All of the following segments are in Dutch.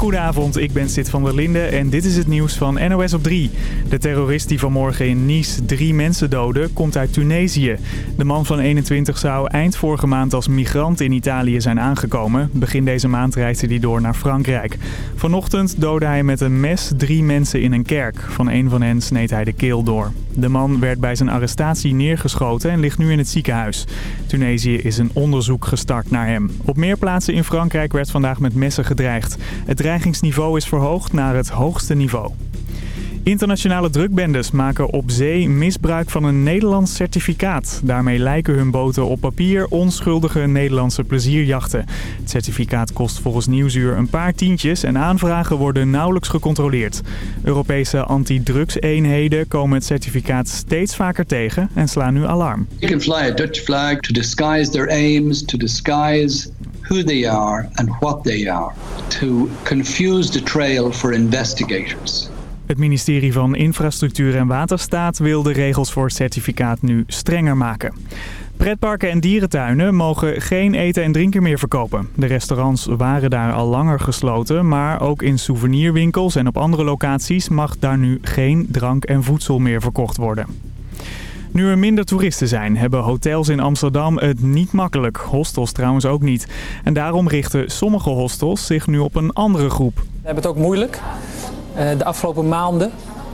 Goedenavond, ik ben Sid van der Linde en dit is het nieuws van NOS op 3. De terrorist die vanmorgen in Nice drie mensen doodde, komt uit Tunesië. De man van 21 zou eind vorige maand als migrant in Italië zijn aangekomen. Begin deze maand reisde hij door naar Frankrijk. Vanochtend doodde hij met een mes drie mensen in een kerk. Van een van hen sneed hij de keel door. De man werd bij zijn arrestatie neergeschoten en ligt nu in het ziekenhuis. Tunesië is een onderzoek gestart naar hem. Op meer plaatsen in Frankrijk werd vandaag met messen gedreigd. Het dreigingsniveau is verhoogd naar het hoogste niveau. Internationale drukbendes maken op zee misbruik van een Nederlands certificaat. Daarmee lijken hun boten op papier onschuldige Nederlandse plezierjachten. Het certificaat kost volgens Nieuwsuur een paar tientjes en aanvragen worden nauwelijks gecontroleerd. Europese antidrugseenheden komen het certificaat steeds vaker tegen en slaan nu alarm. Who they are and what they are, to confuse the trail for investigators. Het ministerie van Infrastructuur en Waterstaat wil de regels voor certificaat nu strenger maken. Pretparken en dierentuinen mogen geen eten en drinken meer verkopen. De restaurants waren daar al langer gesloten, maar ook in souvenirwinkels en op andere locaties mag daar nu geen drank en voedsel meer verkocht worden. Nu er minder toeristen zijn, hebben hotels in Amsterdam het niet makkelijk. Hostels trouwens ook niet. En daarom richten sommige hostels zich nu op een andere groep. We hebben het ook moeilijk uh, de afgelopen maanden.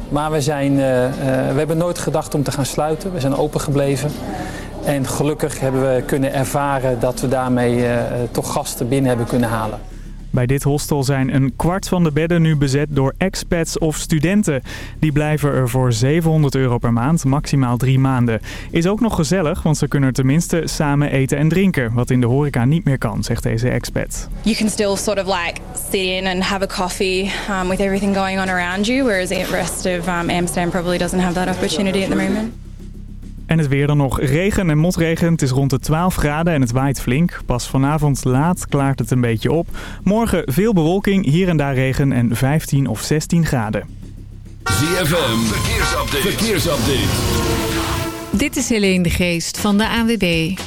Maar we, zijn, uh, uh, we hebben nooit gedacht om te gaan sluiten. We zijn open gebleven. En gelukkig hebben we kunnen ervaren dat we daarmee toch gasten binnen hebben kunnen halen. Bij dit hostel zijn een kwart van de bedden nu bezet door expats of studenten. Die blijven er voor 700 euro per maand, maximaal drie maanden. Is ook nog gezellig, want ze kunnen tenminste samen eten en drinken. Wat in de horeca niet meer kan, zegt deze expat. You can still sort of like sit in and have a coffee um, with everything going on around you. Whereas the rest of um, Amsterdam probably doesn't have that opportunity at the moment. En het weer dan nog regen en motregen. Het is rond de 12 graden en het waait flink. Pas vanavond laat klaart het een beetje op. Morgen veel bewolking, hier en daar regen en 15 of 16 graden. ZFM, verkeersupdate. verkeersupdate. Dit is Helene de Geest van de ANWB.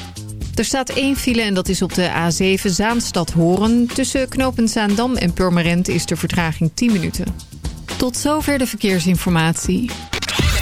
Er staat één file en dat is op de A7 Zaanstad-Horen. Tussen knooppunt Zaandam en Purmerend is de vertraging 10 minuten. Tot zover de verkeersinformatie.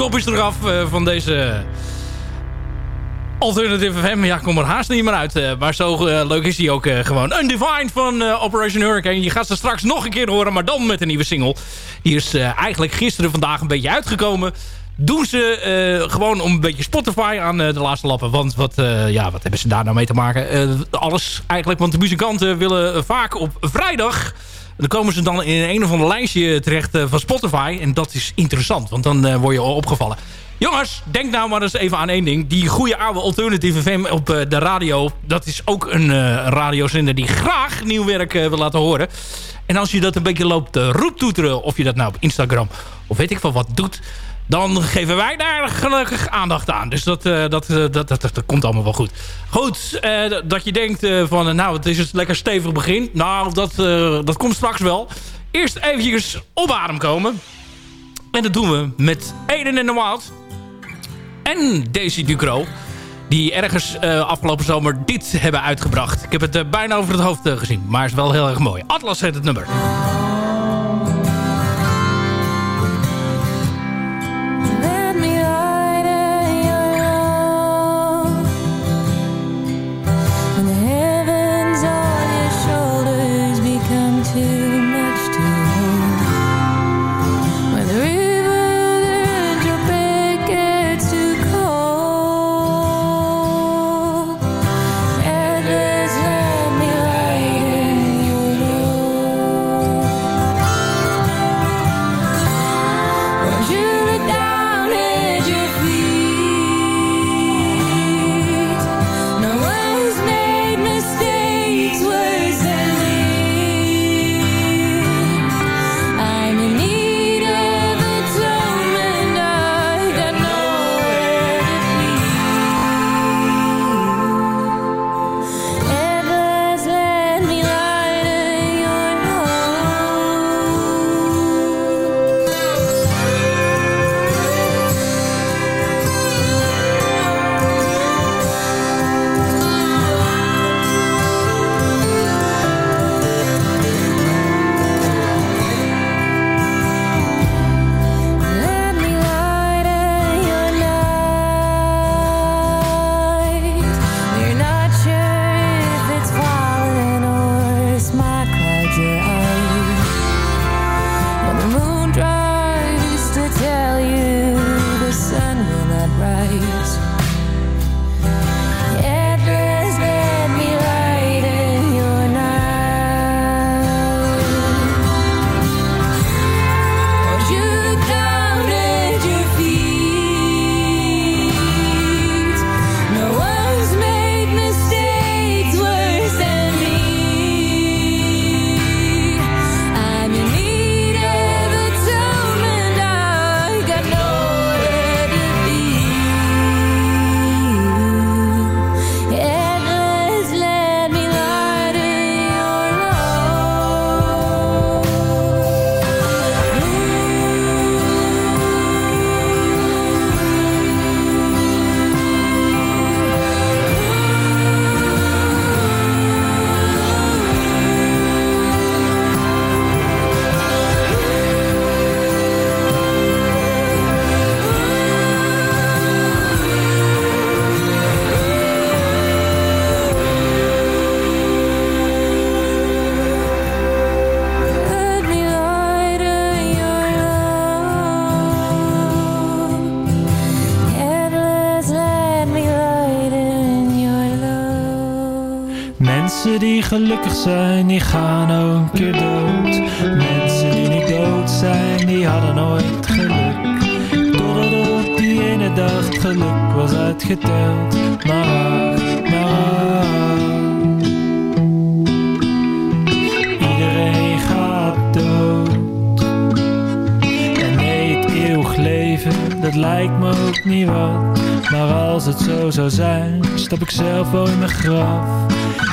Kop is eraf van deze... Alternative FM, ja, kom er haast niet meer uit. maar zo leuk is hij ook gewoon. Undefined van Operation Hurricane. Je gaat ze straks nog een keer horen, maar dan met een nieuwe single. Die is eigenlijk gisteren vandaag een beetje uitgekomen doen ze gewoon om een beetje Spotify aan de laatste lappen. Want wat, ja, wat hebben ze daar nou mee te maken? alles eigenlijk, want de muzikanten willen vaak op vrijdag... dan komen ze dan in een of ander lijstje terecht van Spotify. En dat is interessant, want dan word je opgevallen. Jongens, denk nou maar eens even aan één ding. Die goede oude Alternative FM op de radio... dat is ook een radiozender die graag nieuw werk wil laten horen. En als je dat een beetje loopt roeptoeteren... of je dat nou op Instagram of weet ik van wat doet dan geven wij daar gelukkig aandacht aan. Dus dat, uh, dat, dat, dat, dat, komt allemaal wel goed. Goed, uh, dat je denkt van, nou, het is een lekker stevig begin. Nou, dat, dat komt straks wel. Eerst eventjes op adem komen. En dat doen we met Eden in the Wild. En Daisy Ducro. Die ergens afgelopen zomer dit hebben uitgebracht. Ik heb het bijna over het hoofd gezien. Maar het is wel heel erg mooi. Atlas heet het nummer.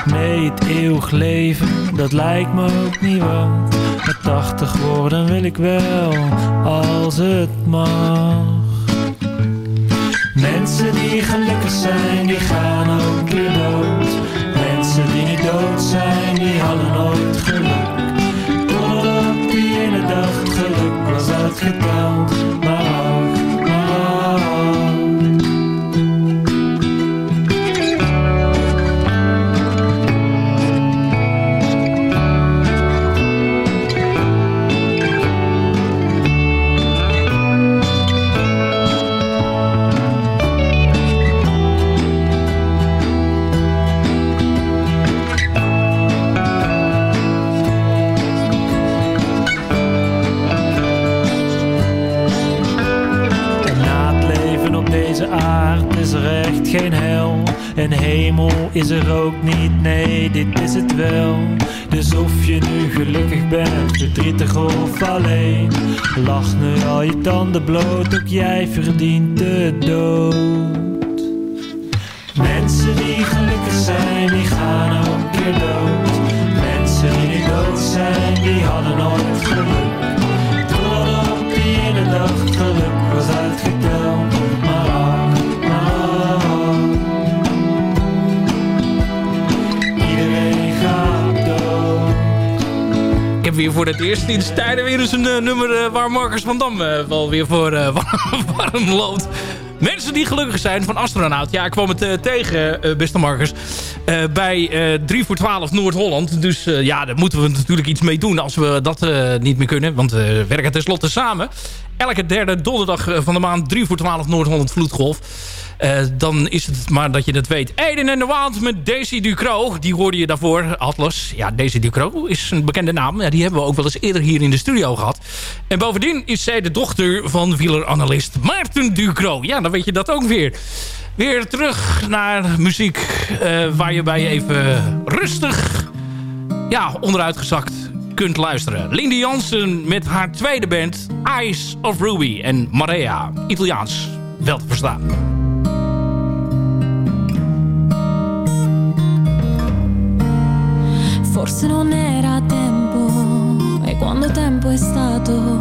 Nee, het eeuwig leven, dat lijkt me ook niet wat. Maar 80 worden wil ik wel, als het mag. Mensen die gelukkig zijn, die gaan ook weer dood. Mensen die niet dood zijn, En hemel is er ook niet, nee, dit is het wel. Dus of je nu gelukkig bent, verdrietig of alleen. Lach nu al je tanden bloot, ook jij verdient de dood. Mensen die gelukkig zijn, die gaan ook een keer dood. Mensen die dood zijn, die hadden nooit geluk. Totdat op die ene dag geluk was uitgeteld. Weer voor het eerst in tijden weer eens een eh, nummer eh, waar Marcus van Dam eh, wel weer voor warm loopt. Mensen die gelukkig zijn van astronaut. Ja, ik kwam het tegen, beste Marcus. bij eh 3 voor 12 Noord-Holland. Dus ja, daar moeten we natuurlijk iets mee doen als we dat niet meer kunnen. Want we werken tenslotte samen. Elke derde donderdag van de maand 3 voor 12 Noord-Holland Vloedgolf. Eh, dan is het maar dat je het weet. Eden en de Waand met Daisy Ducro. Die hoorde je daarvoor, Atlas. Ja, Daisy Ducro is een bekende naam. Ja, die hebben we ook wel eens eerder hier in de studio gehad. En bovendien is zij de dochter van wieleranalist Maarten Ducro. Ja, dan weet je dat ook weer. Weer terug naar muziek eh, waar je bij even rustig ja, onderuitgezakt kunt luisteren. Lindy Jansen met haar tweede band Eyes of Ruby en Marea. Italiaans, wel te verstaan. Forse non era tempo e quando tempo è stato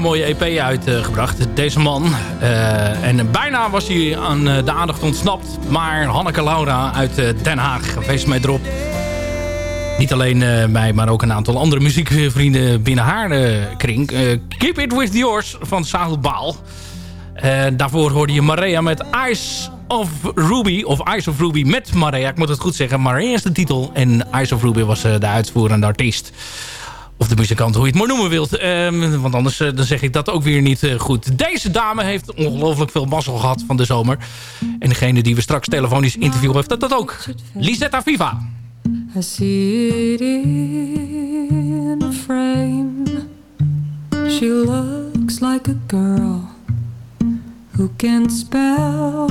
mooie EP uitgebracht, deze man. Eh, en bijna was hij aan eh, de aandacht ontsnapt. Maar Hanneke Laura uit eh, Den Haag wees mij erop. Niet alleen mij, maar ook een aantal andere muziekvrienden binnen haar eh, kring. Keep It With Yours van Sahel Baal. Daarvoor hoorde je Maria met Eyes of Ruby. Of Eyes of Ruby met Maria. Ik moet het goed zeggen. Maria is de titel. En Eyes of Ruby was de uitvoerende artiest. Of de muzikant, hoe je het maar noemen wilt. Ehm, want anders eh, dan zeg ik dat ook weer niet eh, goed. Deze dame heeft ongelooflijk veel mazzel gehad van de zomer. En degene die we straks telefonisch interviewen heeft dat, dat ook. Lisetta Viva. I see it in a frame. She looks like a girl who can spell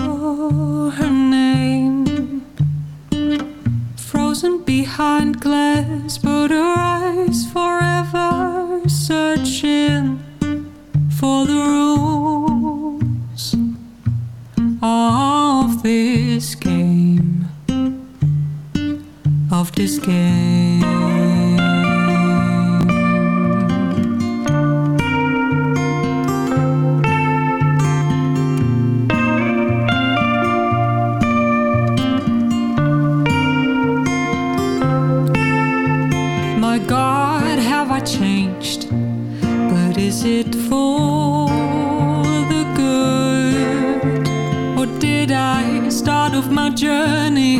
her name. Frozen behind glass, but her eyes forever searching for the rules of this game of this game. Changed? But is it for the good? Or did I start off my journey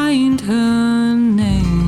find her name.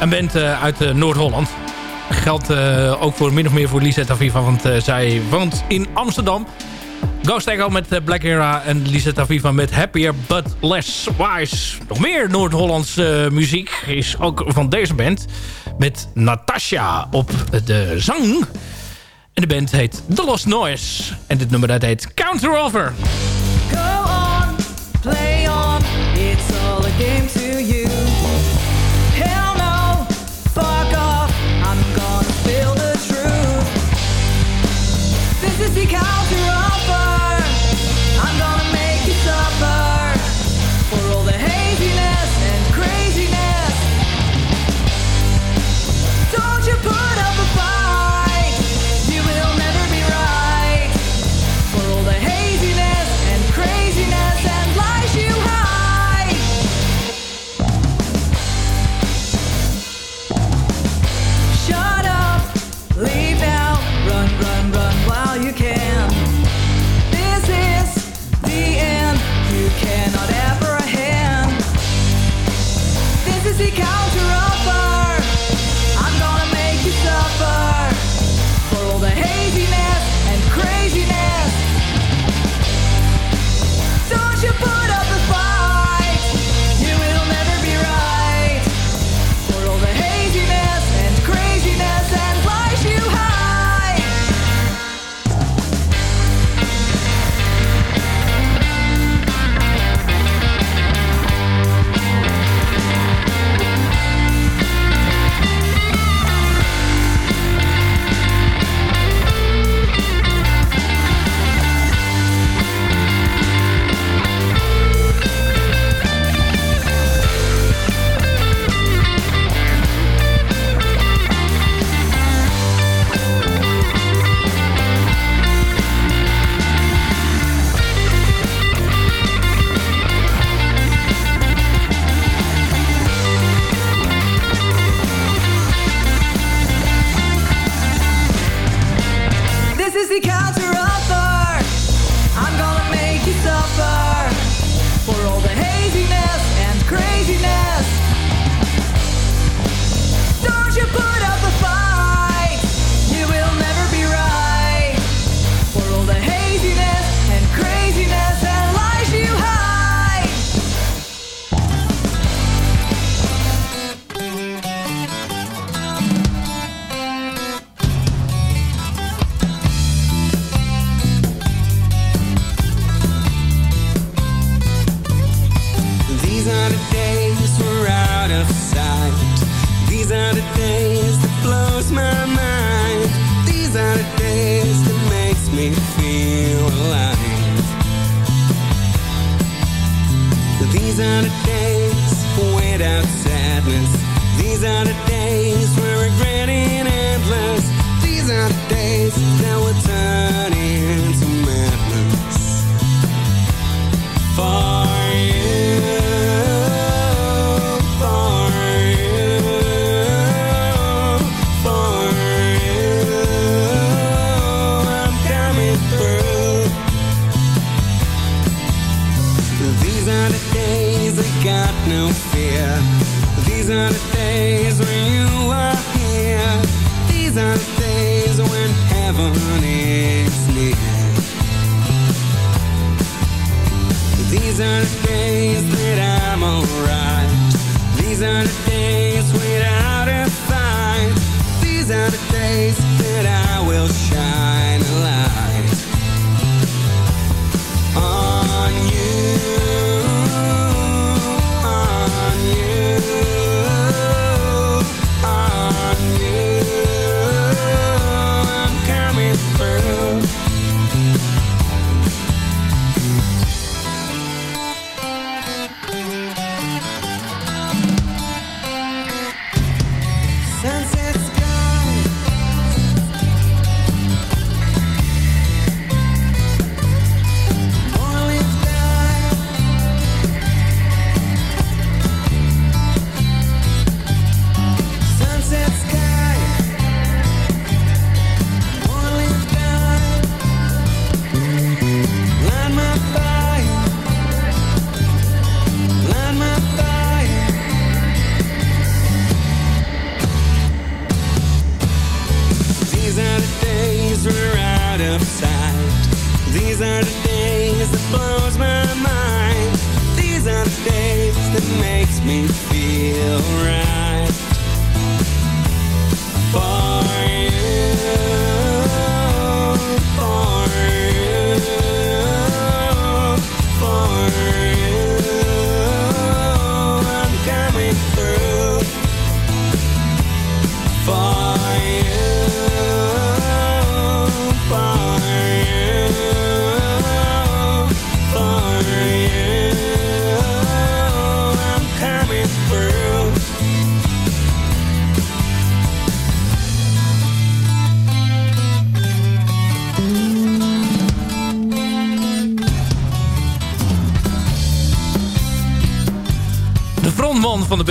Een band eh, uit eh, Noord-Holland. Geldt eh, ook voor min of meer voor Lisette Aviva, want zij woont in Amsterdam. Ghost Echo met Black Era en Lisetta Viva met Happier But Less Wise. Nog meer Noord-Hollandse muziek is ook van deze band. Met Natasha op de zang. En de band heet The Lost Noise. En dit nummer dat heet Counter Over. Go on, play on, it's all a game to These are the days that blows my mind. These are the days that makes me feel alive. These are the days without sadness. These are the days regretting endless. These are the days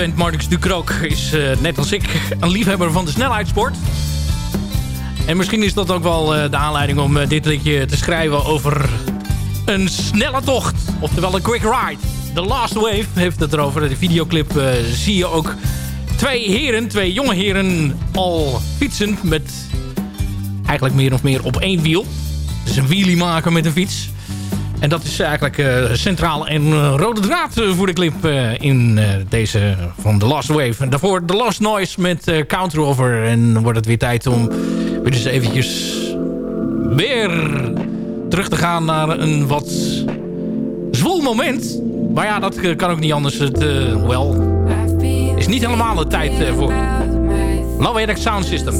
band Marnix Ducroc is eh, net als ik een liefhebber van de snelheidssport. En misschien is dat ook wel eh, de aanleiding om eh, dit liedje te schrijven over een snelle tocht. Oftewel een quick ride. The Last Wave heeft het erover. De videoclip zie je ook twee heren, twee jonge heren al fietsen met eigenlijk meer of meer op één wiel. Dus een wheelie maken met een fiets. En dat is eigenlijk eh, centraal en eh, rode draad eh, voor de clip in deze van The Last Wave. En daarvoor The Last Noise met eh, Counter Over. En dan wordt het weer tijd om weer eens eventjes weer terug te gaan naar een wat zwoel moment. Maar ja, dat kan ook niet anders. Het, wel, is niet helemaal de tijd eh, voor. Low Sound System.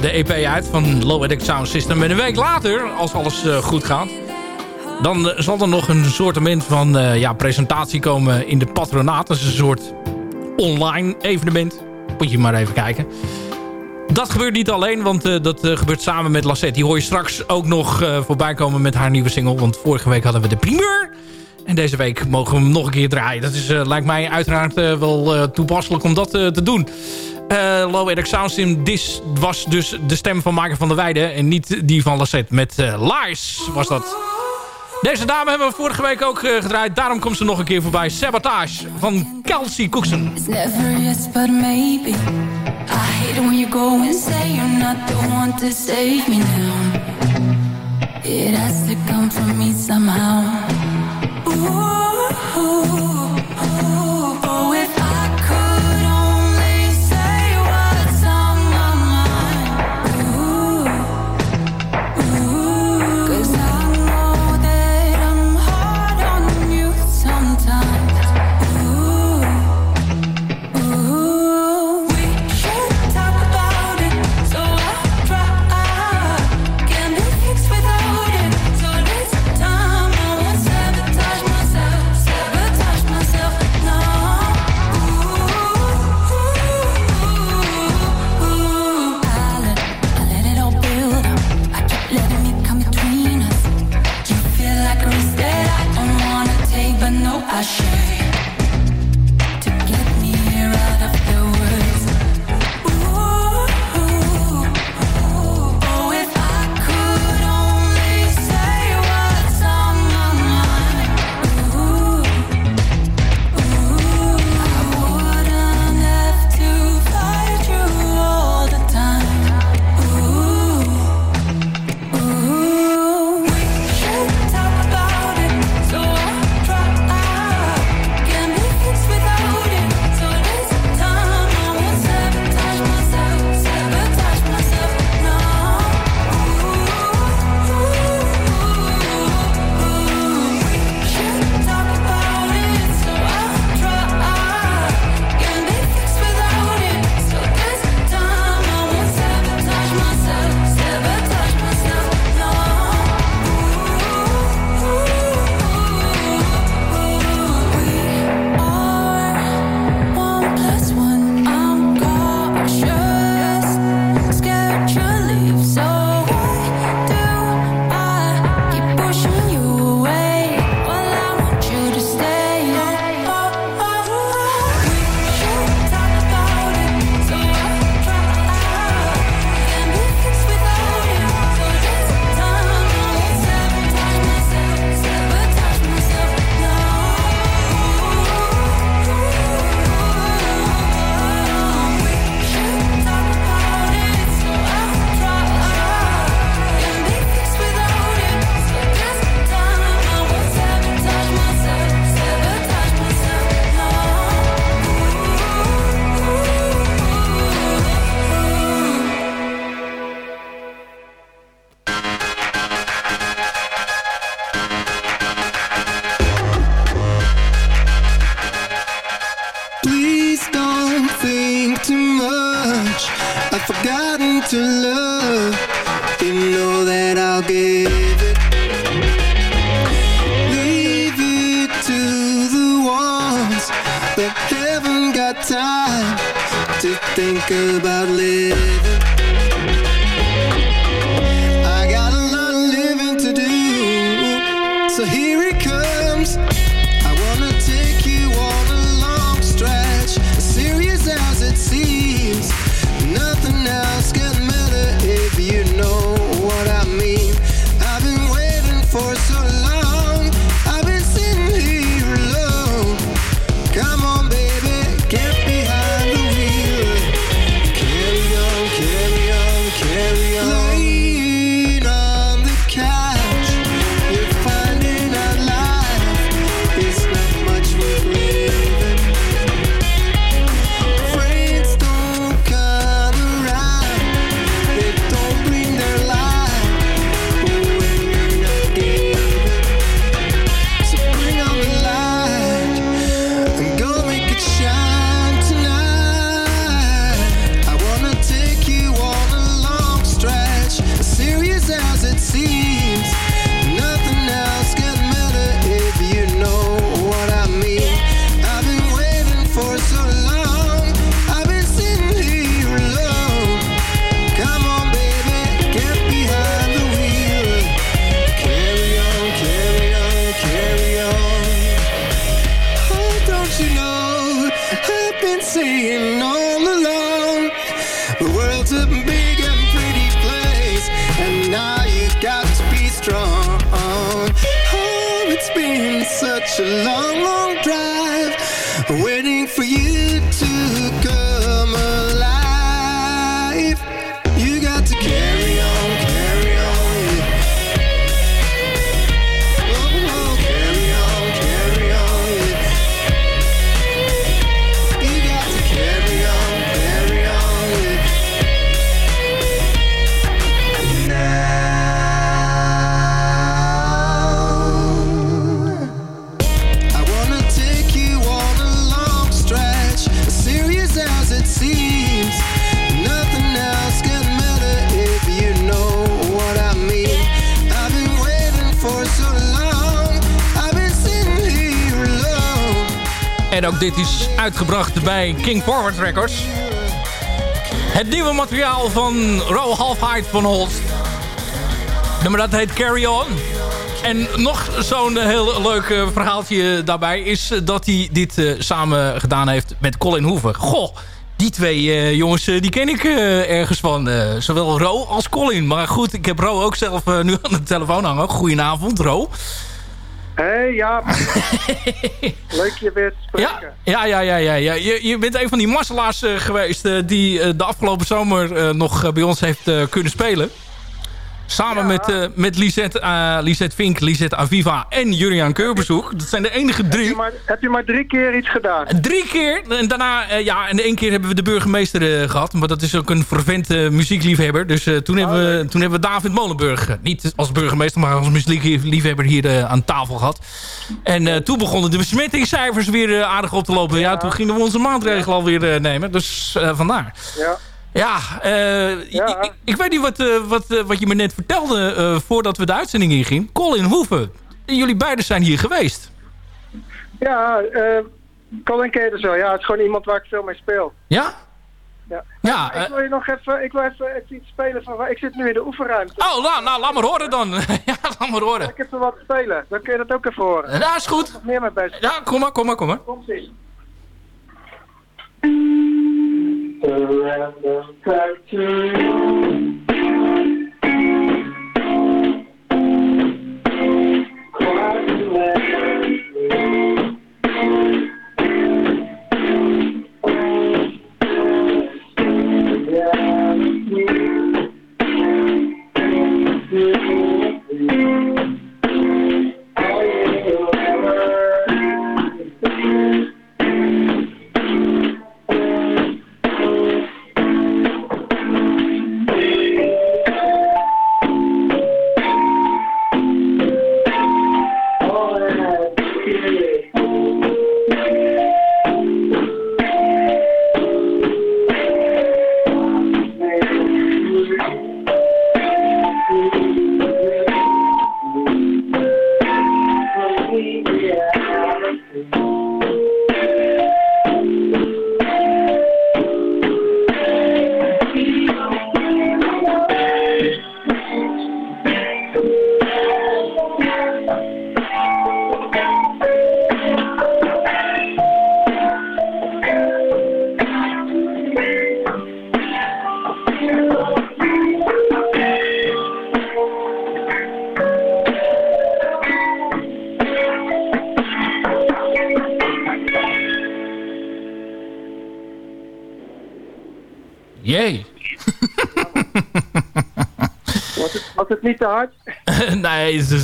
De EP uit van Low Edit Sound System. En een week later, als alles eh, goed gaat... dan eh, zal er nog een soortement van eh, ja, presentatie komen in de patronaat. Dat is een soort online evenement. Moet je maar even kijken. Dat gebeurt niet alleen, want dat gebeurt samen met Lassette. Die hoor je straks ook nog voorbij komen met haar nieuwe single. Want vorige week hadden we de primeur. En deze week mogen we hem nog een keer draaien. Dat is, lijkt mij uiteraard wel toepasselijk om dat te doen. Eh Low Edit Sound System, This was dus de stem van Maker van der Weijden. En niet die van Lassette. Met eh Lies was dat. Deze dame hebben we vorige week ook eh, gedraaid. Daarom komt ze nog een keer voorbij. Sabotage van Kelsey Cookson. It's never yes, but maybe. I hate it when you go and say you're not the one to save me now. It has to come from me somehow. Think about living. Dit is uitgebracht bij King Forward Records. Het nieuwe materiaal van Ro Halfheid van Holst. Nummer dat heet Carry On. En nog zo'n heel leuk eh, verhaaltje daarbij is dat hij dit eh, samen gedaan heeft met Colin Hoeven. Goh, die twee eh, jongens die ken ik ergens van. zowel Ro als Colin. Maar goed, ik heb Ro ook zelf nu aan de telefoon hangen. Goedenavond, Ro. Hé, hey, ja. Leuk je weer te spreken. Ja, ja, ja, ja. ja. Je, je bent een van die masselaars eh, geweest eh, die eh, de afgelopen zomer nog bij ons heeft kunnen spelen. Samen met, eh, met Lisette, eh, Lisette Vink, Lisette Aviva en Juriaan Keurbezoek. Dat zijn de enige Heb je, drie. maar, heb je maar drie keer iets gedaan? Drie keer. En daarna, eh, ja, en één keer hebben we de burgemeester eh, gehad. Maar dat is ook een fervent eh, muziekliefhebber. Dus toen, hebben we, toen hebben we David Molenburg, niet als burgemeester, maar als muziekliefhebber hier aan tafel gehad. En toen begonnen de besmettingscijfers weer aardig op te lopen. Ja, toen gingen we onze maatregelen alweer nemen. Dus vandaar. Ja. Ja, eh, Ik, ik weet niet wat, eh, wat, eh, wat je me net vertelde voordat we de uitzending ingingen. Colin Hoeven, jullie beiden zijn hier geweest. Ja, Colin ken dus wel. Ja, het is gewoon iemand waar ik veel mee speel. Ja? Ja. Ja, ik wil je nog even, ik wil even, even iets spelen van, ik zit nu in de oefenruimte. Oh, nou, nou laat maar horen dan. ja, laat maar horen. Ik heb er wat te spelen, dan kun je dat ook even horen. Ja, is goed. Nog meer mee bezig. Ja, kom maar, kom maar, kom maar. Surrender back to you.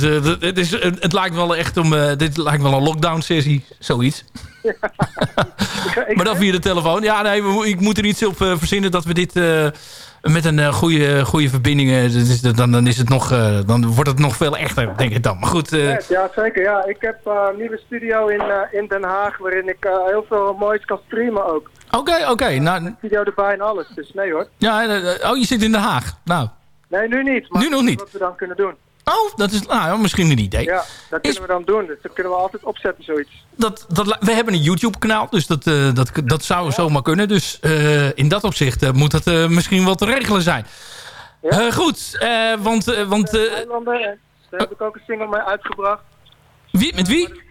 Nee, het, is, eh, het, lijkt wel echt om... eh, dit lijkt wel een lockdown sessie, zoiets. maar dan via de telefoon. Ja, nee, ik moet er iets op verzinnen dat we dit met een goede, goede verbinding... dan, dan, is het nog, dan wordt het nog veel echter, denk ik dan. Maar goed, Ja, zeker. Ja, ik heb een nieuwe studio in, in Den Haag waarin ik heel veel moois kan streamen ook. oké, oké. nou, Studio erbij en alles, dus nee hoor. ja, oh, je zit in Den Haag. Nou, Nee, nu niet. Maar Nu nog niet. Wat we dan kunnen doen. Oh, dat is nou, misschien een idee. Ja, dat kunnen we dan doen. Dus dat kunnen we altijd opzetten, zoiets. dat, dat, we hebben een YouTube-kanaal, dus dat, eh, dat, dat zou zomaar kunnen. Dus eh, in dat opzicht eh, moet dat misschien wel te regelen zijn. Eh, goed, want... want Eilanden, daar heb ik ook een single mee uitgebracht. wie, met wie?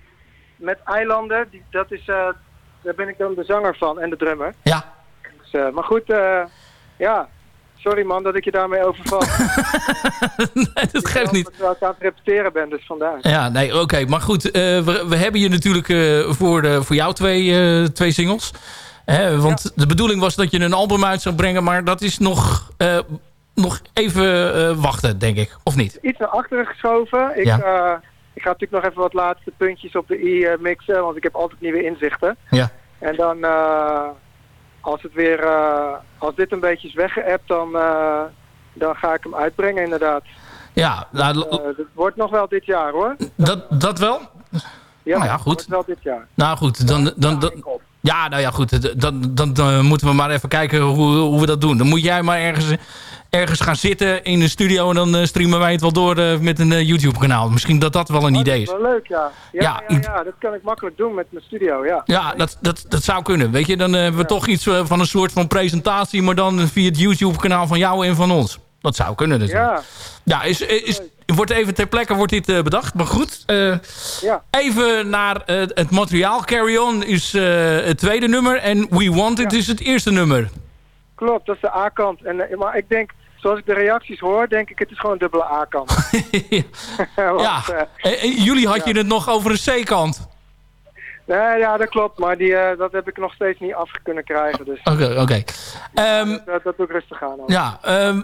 Met Eilanden, die, dat is, daar ben ik dan de zanger van en de drummer. Ja. Dus, maar goed, ja, sorry man dat ik je daarmee overval. nee, dat geeft niet. Dat ik aan het repeteren ben, dus vandaar. Ja, nee, oké. Maar goed, eh, we, we hebben je natuurlijk eh, voor, de, voor jou twee, eh, twee singles. Hè, want de bedoeling was dat je een album uit zou brengen... maar dat is nog, nog even wachten, denk ik. Of niet? Iets naar achteren geschoven. Ik, Ja. ik ga natuurlijk nog even wat laatste puntjes op de i mixen, want ik heb altijd nieuwe inzichten. Ja. En dan, als het weer, eh, als dit een beetje is weggeëpt, dan, eh, dan ga ik hem uitbrengen inderdaad. Ja, nou, l- Eh, wordt nog wel dit jaar hoor. dat, dat wel? Ja, Nou ja, goed. wordt wel dit jaar. Nou goed, dan, dan, dan, ja, nou ja, goed. Dan, dan, dan moeten we maar even kijken hoe, hoe we dat doen. Dan moet jij maar ergens, ergens gaan zitten in de studio... en dan eh, streamen wij het wel door eh, met een eh, YouTube-kanaal. Misschien dat dat wel een idee is. Wel leuk, ja. Ja, Ja, ja, dat kan ik makkelijk doen met mijn studio, ja. Ja, dat, dat, dat zou kunnen. Weet je, dan hebben we toch iets van een soort van presentatie... maar dan via het YouTube-kanaal van jou en van ons. Dat zou kunnen natuurlijk. Ja, Ja, is, is, wordt even ter plekke wordt dit bedacht. Maar goed, ja. even naar het materiaal. Carry On is het tweede nummer. En We Want It is het eerste nummer. klopt, dat is de A-kant. En, maar ik denk, zoals ik de reacties hoor, denk ik het is gewoon een dubbele A-kant. Ja, eh, Eh, eh, jullie had je het nog over een C-kant. nee, ja, dat klopt, maar die, dat heb ik nog steeds niet af kunnen krijgen. Dus Oké, oké. Ehm, dat, dat doe ik rustig aan. ook. ja, ehm,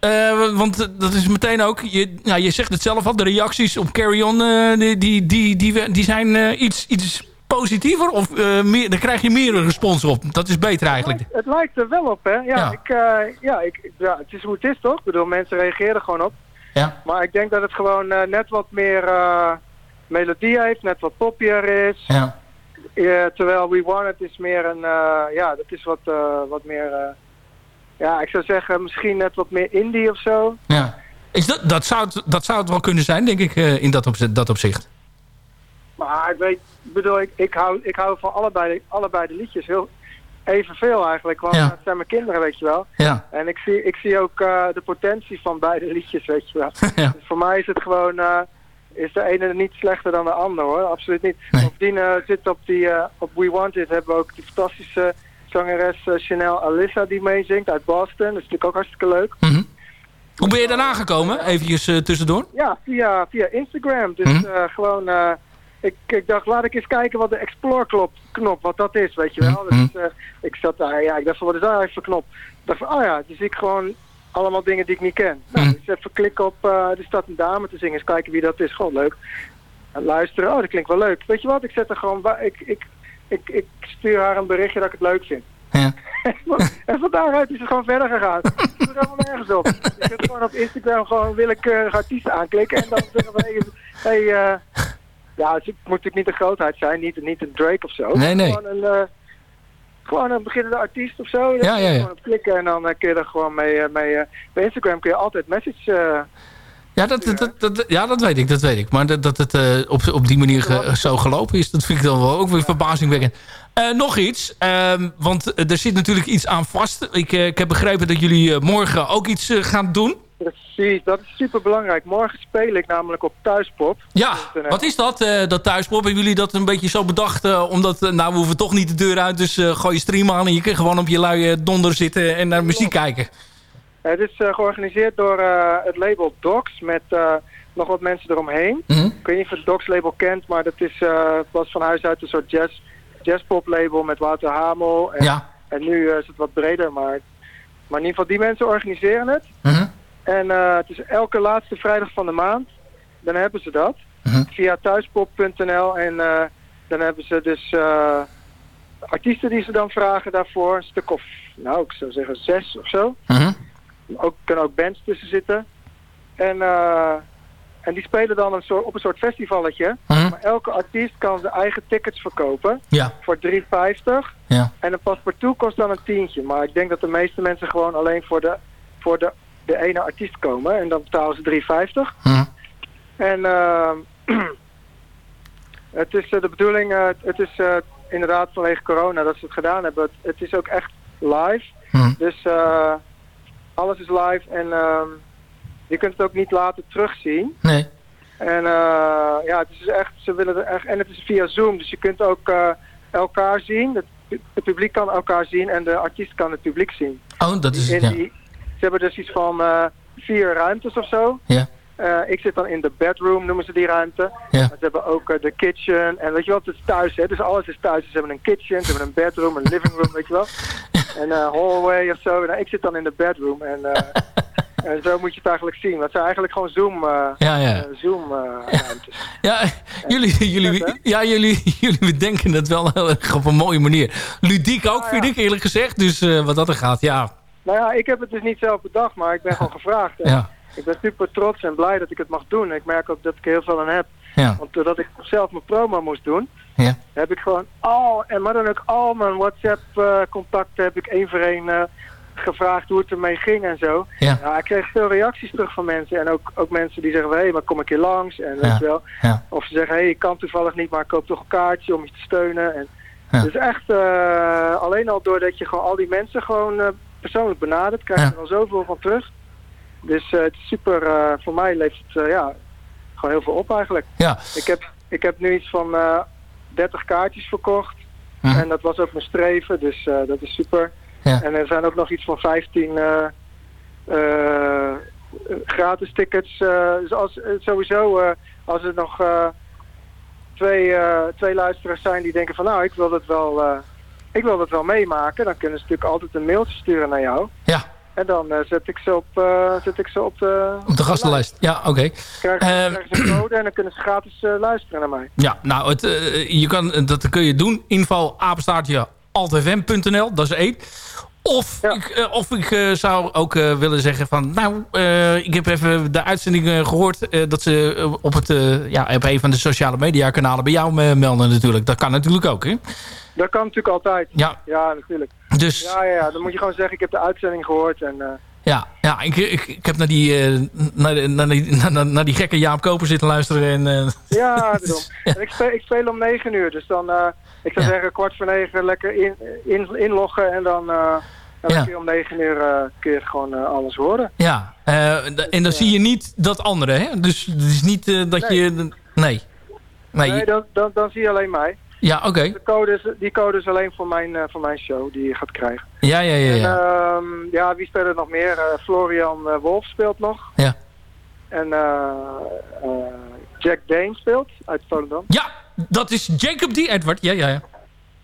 eh, want dat is meteen ook... Je, ja, je zegt het zelf al, de reacties op Carry On... die, die, die, die, die zijn iets, iets positiever? Of eh, meer, daar krijg je meer een respons op? Dat is beter eigenlijk. Het lijkt er wel op, hè? Ja, Ja. Ik, eh, ja, ik, ja, het is hoe het is, toch? Ik bedoel, mensen reageren er gewoon op. Ja. Maar ik denk dat het gewoon eh, net wat meer melodie heeft, net wat poppier is. Ja. Terwijl We Want It is meer een, ja, dat is wat, wat meer, ja, ik zou zeggen misschien net wat meer indie of zo. Ja. Is dat, dat, zou het, dat zou het wel kunnen zijn, denk ik, in dat, opzicht, dat opzicht. Maar ik weet, bedoel, ik, ik, hou, ik hou van allebei, de- allebei de liedjes heel evenveel eigenlijk. Want Ja. het zijn mijn kinderen, weet je wel. Ja. En ik zie, ik zie ook eh, de potentie van beide liedjes, weet je wel. Ja. Dus voor mij is het gewoon, eh, is de ene niet slechter dan de ander hoor, absoluut niet. Bovendien eh, zit op, die, op We Want It hebben we ook die fantastische zangeres Chanel Alyssa die meezingt uit Boston. Dat is natuurlijk ook hartstikke leuk. Mhm. Hoe ben je daarna gekomen? Even uh, tussendoor. Ja, via, via Instagram. Dus Mhm. gewoon, ik, ik dacht, laat ik eens kijken wat de Explore-knop, knop, wat dat is, weet je wel. Mhm. Dus, eh, ik zat daar, ja, ik dacht van, wat is daar even voor knop? Ik dacht van, oh ja, dus ik gewoon allemaal dingen die ik niet ken. Nou, Mhm. dus even klikken op, eh er staat een dame te zingen, eens kijken wie dat is, gewoon leuk. En luisteren, oh, dat klinkt wel leuk. Weet je wat, ik zet er gewoon, ik, ik, ik, ik stuur haar een berichtje dat ik het leuk vind. Ja. en van daaruit is het gewoon verder gegaan. Het is er helemaal nergens op. Je kunt gewoon op Instagram gewoon willekeurig artiesten aanklikken en dan zeggen hey, hey eh, ja, het moet natuurlijk niet een grootheid zijn, niet, niet een Drake of zo. Nee, nee. Gewoon een, eh, gewoon een beginnende artiest of zo. Ja, ja, ja. Gewoon op klikken en dan eh, kun je er gewoon mee, eh, mee bij Instagram kun je altijd message... eh, Ja, dat, dat, dat, ja, dat weet ik, dat weet ik. Maar dat, dat het op, op die manier ge- zo gelopen is, dat vind ik dan wel ook weer verbazingwekkend. Nog iets, ehm, want er zit natuurlijk iets aan vast. Ik, ik heb begrepen dat jullie morgen ook iets gaan doen. Precies, dat is super belangrijk. Morgen speel ik namelijk op Thuispop. Ja, wat is dat, eh, dat thuispop? Hebben jullie dat een beetje zo bedacht? eh, omdat, eh, nou, we hoeven toch niet de deur uit, dus eh, gooi je stream aan... en je kan gewoon op je luie donder zitten en naar muziek kijken. Het is eh, georganiseerd door eh, het label Docs met eh, nog wat mensen eromheen. Mhm. Ik weet niet of je het Docs label kent, maar dat is, eh, was van huis uit een soort jazz, jazzpop label met Wouter Hamel. En, Ja. en nu eh, is het wat breder, maar, maar in ieder geval die mensen organiseren het. Mhm. En eh, het is elke laatste vrijdag van de maand. Dan hebben ze dat. Mhm. Via thuispop.nl. En eh, dan hebben ze dus eh, artiesten die ze dan vragen daarvoor. Een stuk of, nou ik zou zeggen zes of zo. Mhm. Ook, kunnen ook bands tussen zitten. En, eh, en die spelen dan een soort, op een soort festivalletje. Mhm. Maar elke artiest kan zijn eigen tickets verkopen. Ja. Voor 3,50. Ja. En een paspartout kost dan een tientje. Maar ik denk dat de meeste mensen gewoon alleen voor de, voor de, de ene artiest komen. En dan betalen ze 3,50. Mhm. En ehm, het is eh, de bedoeling, eh, het is eh, inderdaad vanwege corona dat ze het gedaan hebben. Het, het is ook echt live. Mhm. Dus eh, alles is live en ehm, je kunt het ook niet later terugzien. Nee. En eh, ja, het is echt, ze willen er echt, en het is via Zoom, dus je kunt ook eh, elkaar zien. Het, het publiek kan elkaar zien en de artiest kan het publiek zien. Oh, dat is in ja. die hebben dus iets van eh, vier ruimtes of zo. Ja. Eh, ik zit dan in de bedroom, noemen ze die ruimte. Ja. Ze hebben ook eh, de kitchen. En weet je wat, het is thuis, hè? Dus alles is thuis. Ze hebben een kitchen, ze hebben een bedroom, een living room, weet je wel. En een hallway of zo. Nou, ik zit dan in de bedroom. En, en zo moet je het eigenlijk zien. Het zijn eigenlijk gewoon Zoom, Ja, ja. Zoom ruimtes. Ja, jullie, jullie, ja jullie, jullie bedenken het wel heel erg op een mooie manier. Ludiek ook, vind ik eerlijk gezegd. Dus wat dat er gaat, ja. Nou ja, ik heb het dus niet zelf bedacht, maar ik ben gewoon gevraagd. Ja. Ik ben super trots en blij dat ik het mag doen. En ik merk ook dat ik er heel veel aan heb. Ja. Want doordat ik zelf mijn promo moest doen, Ja. heb ik gewoon al, en maar dan ook al mijn WhatsApp-contacten heb ik één voor één eh, gevraagd hoe het ermee ging en zo. Ja. ik kreeg veel reacties terug van mensen. En ook, ook mensen die zeggen, hé, hey, maar kom ik hier langs? En weet je wel. Of ze zeggen, hé, hey, ik kan toevallig niet, maar ik koop toch een kaartje om je te steunen. En. Dus echt, eh, alleen al doordat je gewoon al die mensen gewoon eh, persoonlijk benadert, krijg je Ja. er al zoveel van terug. Dus eh, het is super, eh, voor mij levert het eh, ja, gewoon heel veel op eigenlijk. Ja. Ik heb, ik heb nu iets van eh 30 kaartjes verkocht. Mhm. En dat was ook mijn streven, dus dat is super. Ja. En er zijn ook nog iets van 15 eh, eh, gratis tickets. eh, dus als, sowieso, als er nog eh, twee, twee luisteraars zijn die denken van nou, ik wil dat wel, ik wil dat wel meemaken, dan kunnen ze natuurlijk altijd een mailtje sturen naar jou. Ja. En dan eh, zet ik ze op, eh, zet ik ze op de, Op de gastenlijst. Ja, oké. Krijgen, Eh, krijgen ze een code en dan kunnen ze gratis eh, luisteren naar mij. Ja, nou, het, eh, je kan, dat kun je doen. Info apenstaartje altfm.nl, dat is één. Of ik, eh, of ik eh, zou ook eh, willen zeggen van... Nou, eh, ik heb even de uitzending eh, gehoord... eh, dat ze eh, op, het, eh, ja, op een van de sociale media kanalen bij jou eh, melden natuurlijk. Dat kan natuurlijk ook, hè? Dat kan natuurlijk altijd. Ja. Ja, natuurlijk. Dus- Ja, ja, ja, dan moet je gewoon zeggen, ik heb de uitzending gehoord en... eh, Ja, ja ik, ik, ik heb naar die, eh, naar, de- naar, die, naar, naar die gekke Jaap Koper zitten luisteren. En, eh, Ja, daarom. En ik, speel, ik speel om negen uur, dus dan, ik zou zeggen kwart voor negen lekker in, in, inloggen en dan, eh dan Ja. om negen uur kun je gewoon alles horen. ja, eh, d- en dan zie je niet dat andere, hè? Dus het is niet dat Nee. je... Nee. Nee, Nee, dan, dan, dan zie je alleen mij. Ja, oké. De code is, die code is alleen voor mijn, eh, voor mijn show die je gaat krijgen. Ja, ja, ja. En, ja. ehm, ja, wie speelt er nog meer? Eh, Florian eh, Wolf speelt nog. Ja. En Jack Dane speelt uit Volendam. Ja, dat is Jacob D. Edward. Ja, ja, ja.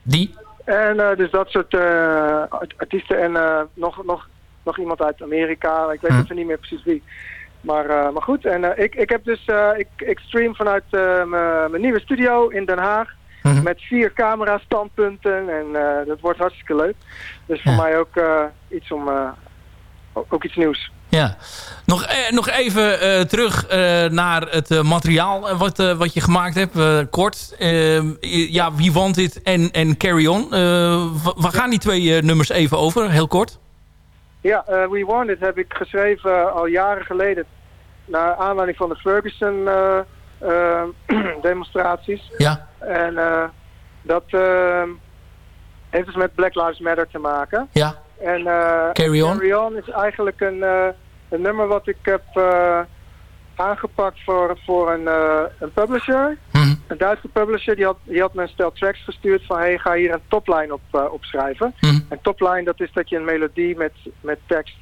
Die. En dus dat soort art- artiesten. En nog, nog, nog iemand uit Amerika. Ik weet Hm. even niet meer precies wie. Maar, maar goed, en ik, ik heb dus ik, ik stream vanuit mijn nieuwe studio in Den Haag. Mhm. Met vier camera standpunten en eh, dat wordt hartstikke leuk. Dus voor mij ook eh, iets om eh, ook, iets nieuws. Ja. Nog, eh, nog even terug naar het materiaal wat, wat je gemaakt hebt. kort. Ja, wie want dit en, en Carry On. Wa- waar gaan die twee nummers even over? Heel kort. Ja, We Want It heb ik geschreven al jaren geleden. Naar aanleiding van de Ferguson demonstraties. Ja. En eh, dat eh, heeft dus met Black Lives Matter te maken. Ja. En eh, Carry On. Carry On is eigenlijk een, eh, een nummer wat ik heb eh, aangepakt voor, voor een, eh, een publisher. Mhm. Een Duitse publisher die had, die had me een stel tracks gestuurd van hey, ga hier een topline op eh, opschrijven. Mhm. En topline dat is dat je een melodie met, met tekst,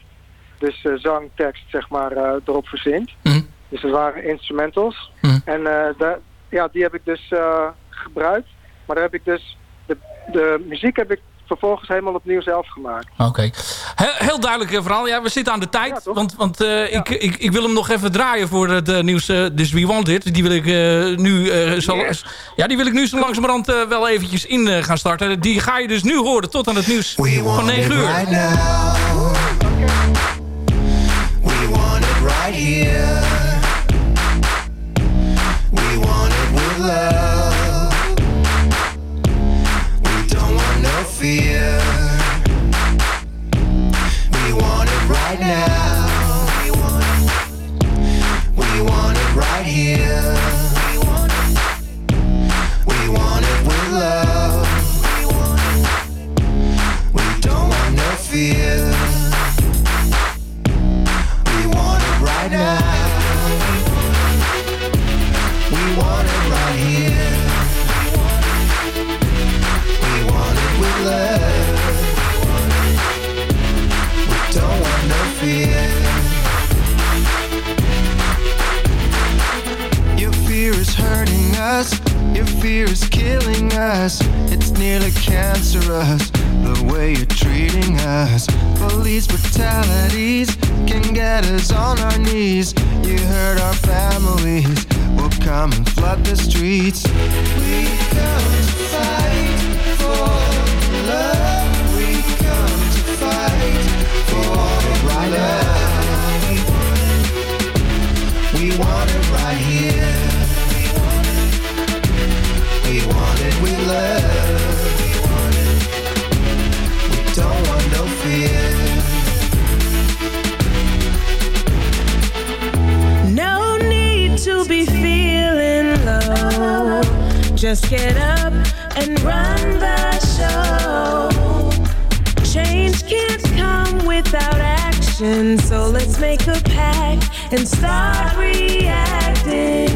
dus eh, zangtekst zeg maar, eh, erop verzint. Mhm. Dus dat waren instrumentals. Mhm. En eh, ja, die heb ik dus eh, gebruikt. Maar daar heb ik dus, de, de muziek heb ik vervolgens helemaal opnieuw zelf gemaakt. Oké. Heel, heel duidelijk eh, verhaal. Ja, we zitten aan de tijd. want want eh, ik, ik, ik wil hem nog even draaien voor het nieuws. dus We Want It. Die wil ik eh, nu eh, zo, ja, die wil ik nu zo langzamerhand eh, wel eventjes in eh, gaan starten. Die ga je dus nu horen tot aan het nieuws van 9 uur. right now. We want it right here. It right now. We want it right here. Fear is killing us. It's nearly cancerous the way you're treating us. Police brutalities can get us on our knees. You hurt our families. We'll come and flood the streets. We come to fight for Just get up and run the show. Change can't come without action, so let's make a pact and start reacting.